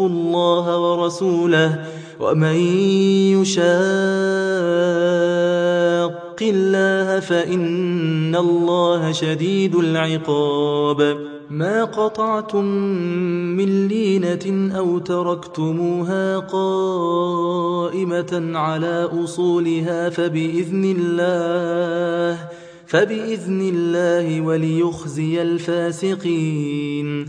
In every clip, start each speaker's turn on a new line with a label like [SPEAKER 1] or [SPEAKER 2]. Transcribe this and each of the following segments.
[SPEAKER 1] الله ورسوله ومن يشاق الله فإن الله شديد العقاب. ما قطعتم من لينة أو تركتموها قائمة على أصولها فبإذن الله فبإذن الله وليخزي الفاسقين.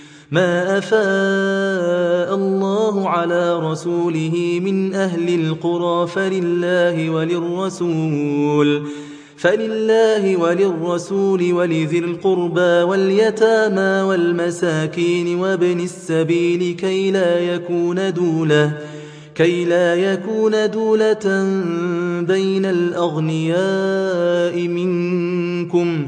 [SPEAKER 1] ما أفاء الله على رسوله من أهل القرى فلله وللرسول فلله وللرسول ولذي القربى واليتامى والمساكين وابن السبيل كي لا يكون دولة كي لا يكون دولة بين الأغنياء منكم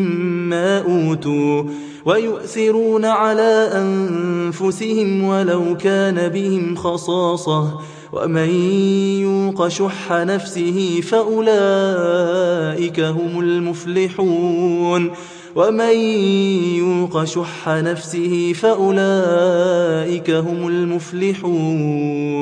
[SPEAKER 1] أوتوا ويؤثرون على أنفسهم ولو كان بهم خصاصة ومن يوق شح نفسه فأولئك هم المفلحون ومن يوق شح نفسه فأولئك هم المفلحون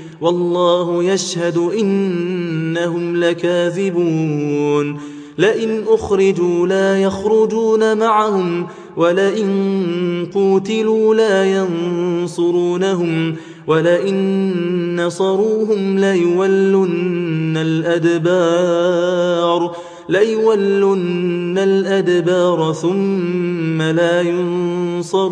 [SPEAKER 1] والله يشهد إنهم لكاذبون. لئن أخرجوا لا يخرجون معهم ولئن قوتلوا لا ينصرونهم ولئن نصروهم ليولن الأدبار ليولن الأدبار ثم لا ينصرون.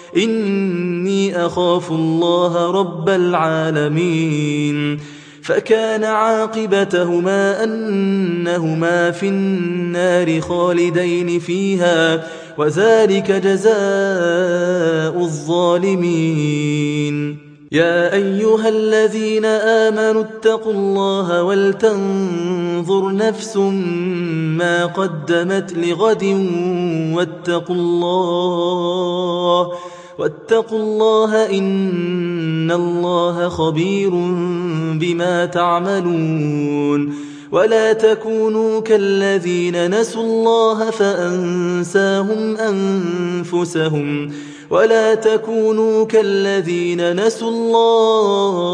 [SPEAKER 1] إني أخاف الله رب العالمين فكان عاقبتهما أنهما في النار خالدين فيها وذلك جزاء الظالمين. يا أيها الذين آمنوا اتقوا الله ولتنظر نفس ما قدمت لغد واتقوا الله واتقوا الله إن الله خبير بما تعملون ولا تكونوا كالذين نسوا الله فأنساهم أنفسهم ولا تكونوا كالذين نسوا الله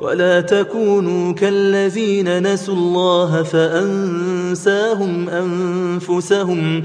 [SPEAKER 1] ولا تكونوا كالذين نسوا الله فأنساهم أنفسهم